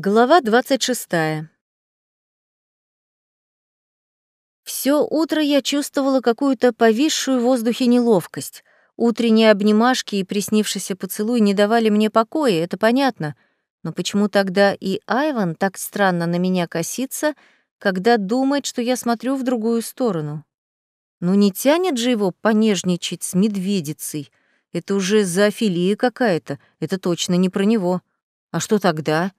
Глава 26. Все утро я чувствовала какую-то повисшую в воздухе неловкость. Утренние обнимашки и приснившийся поцелуй не давали мне покоя, это понятно. Но почему тогда и Айван так странно на меня косится, когда думает, что я смотрю в другую сторону? Ну не тянет же его понежничать с медведицей. Это уже зоофилия какая-то, это точно не про него. А что тогда?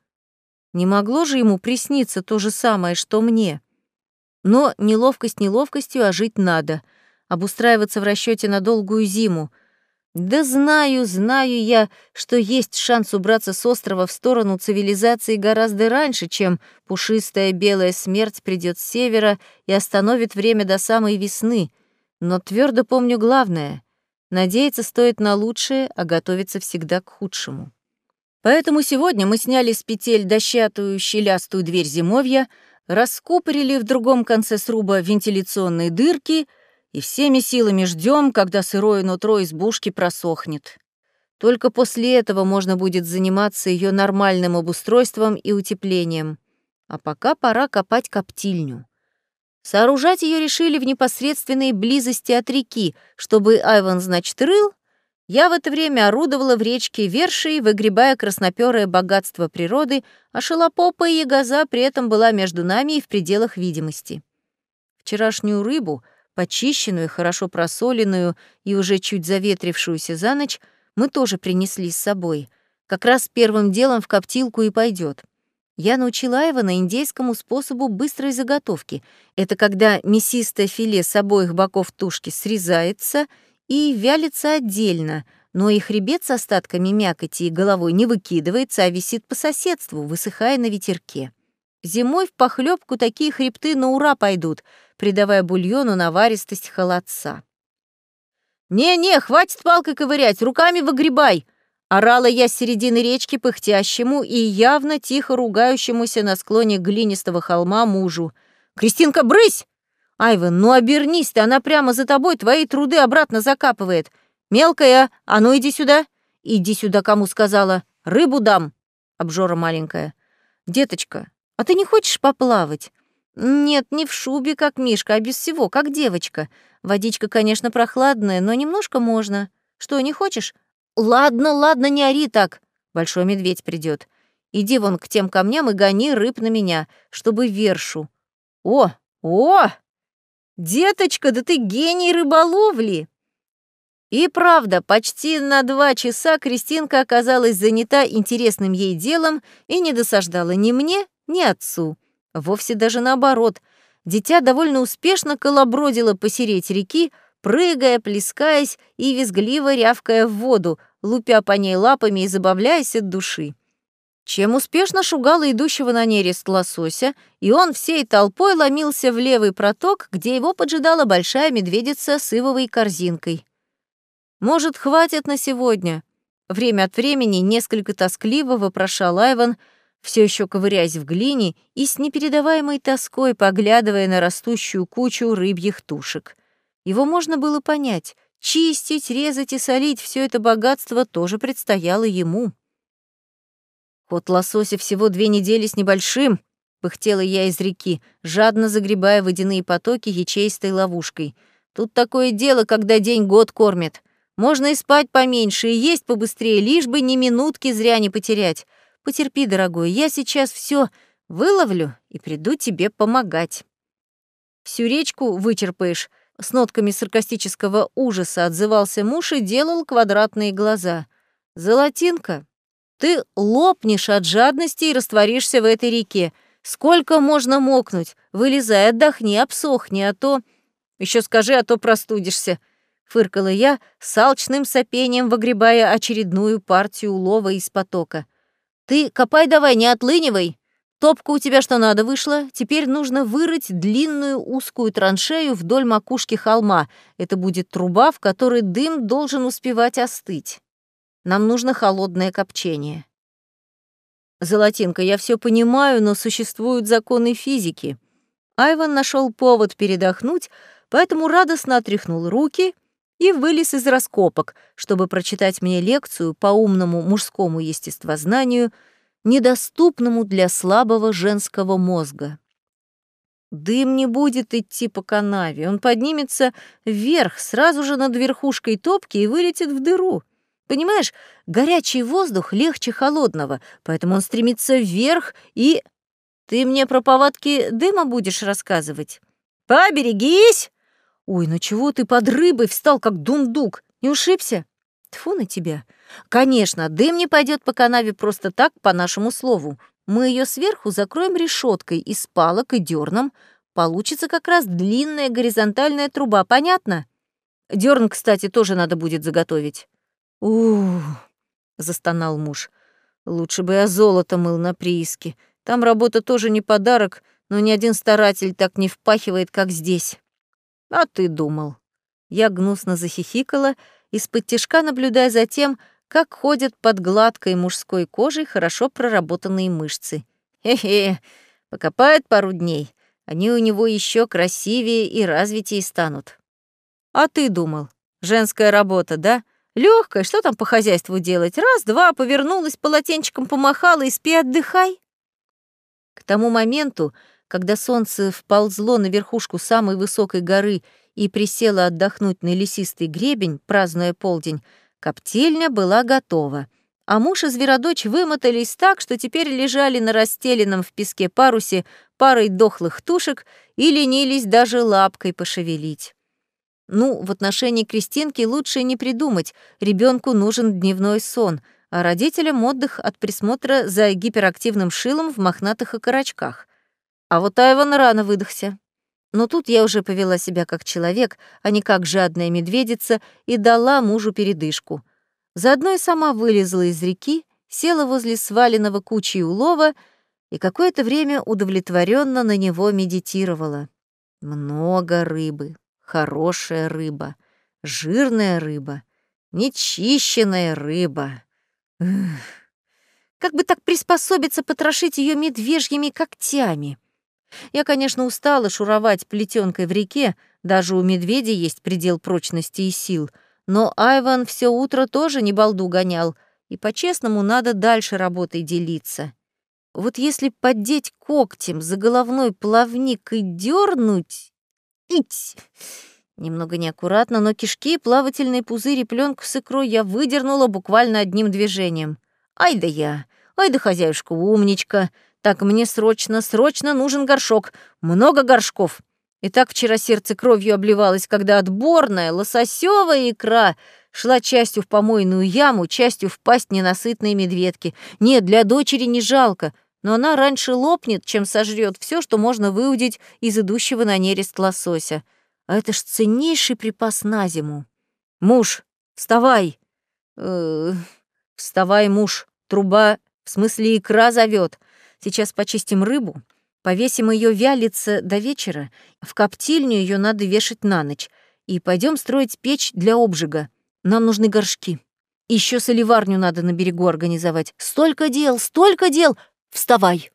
Не могло же ему присниться то же самое, что мне. Но неловкость неловкостью, а жить надо. Обустраиваться в расчете на долгую зиму. Да знаю, знаю я, что есть шанс убраться с острова в сторону цивилизации гораздо раньше, чем пушистая белая смерть придет с севера и остановит время до самой весны. Но твердо помню главное — надеяться стоит на лучшее, а готовиться всегда к худшему. Поэтому сегодня мы сняли с петель дощатую щелястую дверь зимовья, раскупорили в другом конце сруба вентиляционные дырки и всеми силами ждем, когда сырое нутро избушки просохнет. Только после этого можно будет заниматься ее нормальным обустройством и утеплением. А пока пора копать коптильню. Сооружать ее решили в непосредственной близости от реки, чтобы Айван, значит, рыл, я в это время орудовала в речке Вершей, выгребая красноперое богатство природы, а шалопопа и ягоза при этом была между нами и в пределах видимости. Вчерашнюю рыбу, почищенную, хорошо просоленную и уже чуть заветрившуюся за ночь, мы тоже принесли с собой. Как раз первым делом в коптилку и пойдет. Я научила Айвана индейскому способу быстрой заготовки. Это когда мясистое филе с обоих боков тушки срезается — и вялится отдельно, но и хребет с остатками мякоти и головой не выкидывается, а висит по соседству, высыхая на ветерке. Зимой в похлебку такие хребты на ура пойдут, придавая бульону наваристость холодца. «Не-не, хватит палкой ковырять, руками выгребай!» Орала я с середины речки пыхтящему и явно тихо ругающемуся на склоне глинистого холма мужу. «Кристинка, брысь! «Айвен, ну обернись ты, она прямо за тобой твои труды обратно закапывает. Мелкая, а ну иди сюда. Иди сюда, кому сказала. Рыбу дам». Обжора маленькая. «Деточка, а ты не хочешь поплавать?» «Нет, не в шубе, как Мишка, а без всего, как девочка. Водичка, конечно, прохладная, но немножко можно. Что, не хочешь?» «Ладно, ладно, не ори так. Большой медведь придет. Иди вон к тем камням и гони рыб на меня, чтобы вершу. О, о, «Деточка, да ты гений рыболовли!» И правда, почти на два часа Кристинка оказалась занята интересным ей делом и не досаждала ни мне, ни отцу. Вовсе даже наоборот. Дитя довольно успешно колобродило посереть реки, прыгая, плескаясь и визгливо рявкая в воду, лупя по ней лапами и забавляясь от души чем успешно шугала идущего на нерест лосося, и он всей толпой ломился в левый проток, где его поджидала большая медведица с ивовой корзинкой. «Может, хватит на сегодня?» Время от времени несколько тоскливо вопрошал Айван, все еще ковыряясь в глине и с непередаваемой тоской поглядывая на растущую кучу рыбьих тушек. Его можно было понять. Чистить, резать и солить все это богатство тоже предстояло ему. Ход лосося всего две недели с небольшим, пыхтела я из реки, жадно загребая водяные потоки ячеистой ловушкой. Тут такое дело, когда день год кормит. Можно и спать поменьше, и есть побыстрее, лишь бы ни минутки зря не потерять. Потерпи, дорогой, я сейчас все выловлю и приду тебе помогать. Всю речку вычерпаешь, с нотками саркастического ужаса отзывался муж и делал квадратные глаза. Золотинка, ты лопнешь от жадности и растворишься в этой реке. Сколько можно мокнуть? Вылезай, отдохни, обсохни, а то... Еще скажи, а то простудишься. Фыркала я, с алчным сопением выгребая очередную партию улова из потока. Ты копай давай, не отлынивай. Топка у тебя что надо вышла. Теперь нужно вырыть длинную узкую траншею вдоль макушки холма. Это будет труба, в которой дым должен успевать остыть. Нам нужно холодное копчение. Золотинка, я все понимаю, но существуют законы физики. Айван нашел повод передохнуть, поэтому радостно отряхнул руки и вылез из раскопок, чтобы прочитать мне лекцию по умному мужскому естествознанию, недоступному для слабого женского мозга. Дым не будет идти по канаве, он поднимется вверх, сразу же над верхушкой топки и вылетит в дыру. Понимаешь, горячий воздух легче холодного, поэтому он стремится вверх и... Ты мне про повадки дыма будешь рассказывать? Поберегись! Ой, ну чего ты под рыбой встал, как дундук? Не ушибся? Тфу на тебя. Конечно, дым не пойдет по канаве просто так, по нашему слову. Мы ее сверху закроем решеткой из палок и дерном. Получится как раз длинная горизонтальная труба, понятно? Дерн, кстати, тоже надо будет заготовить. Ух, застонал муж. Лучше бы я золото мыл на прииске. Там работа тоже не подарок, но ни один старатель так не впахивает, как здесь. А ты думал. Я гнусно захихикала, из-под тишка наблюдая за тем, как ходят под гладкой мужской кожей хорошо проработанные мышцы. Хе-хе, покопает пару дней, они у него еще красивее и развитее станут. А ты думал, женская работа, да? Легкая, что там по хозяйству делать? Раз-два, повернулась, полотенчиком помахала и спи, отдыхай. К тому моменту, когда солнце вползло на верхушку самой высокой горы и присело отдохнуть на лесистый гребень, празднуя полдень, коптильня была готова, а муж и зверодочь вымотались так, что теперь лежали на расстеленном в песке парусе парой дохлых тушек и ленились даже лапкой пошевелить. Ну, в отношении Кристинки лучше не придумать, ребенку нужен дневной сон, а родителям отдых от присмотра за гиперактивным шилом в мохнатых окорочках. А вот Айван рано выдохся. Но тут я уже повела себя как человек, а не как жадная медведица, и дала мужу передышку. Заодно и сама вылезла из реки, села возле сваленного кучи улова и какое-то время удовлетворенно на него медитировала. Много рыбы, хорошая рыба, жирная рыба, нечищенная рыба. Эх. Как бы так приспособиться потрошить ее медвежьими когтями? Я, конечно, устала шуровать плетенкой в реке, даже у медведя есть предел прочности и сил, но Айван все утро тоже не балду гонял, и по-честному надо дальше работой делиться. Вот если поддеть когтем за головной плавник и дернуть... Ить! Немного неаккуратно, но кишки, плавательные пузыри, пленку с икрой я выдернула буквально одним движением. Ай да я! Ай да хозяюшка умничка! Так мне срочно, срочно нужен горшок. Много горшков. И так вчера сердце кровью обливалось, когда отборная лососевая икра шла частью в помойную яму, частью в пасть ненасытной медведки. Нет, для дочери не жалко, но она раньше лопнет, чем сожрет все, что можно выудить из идущего на нерест лосося. А это ж ценнейший припас на зиму. Муж, вставай. Э вставай, муж. Труба, в смысле икра зовет. Сейчас почистим рыбу, повесим ее вялиться до вечера. В коптильню ее надо вешать на ночь. И пойдем строить печь для обжига. Нам нужны горшки. Еще соливарню надо на берегу организовать. Столько дел, столько дел. Вставай.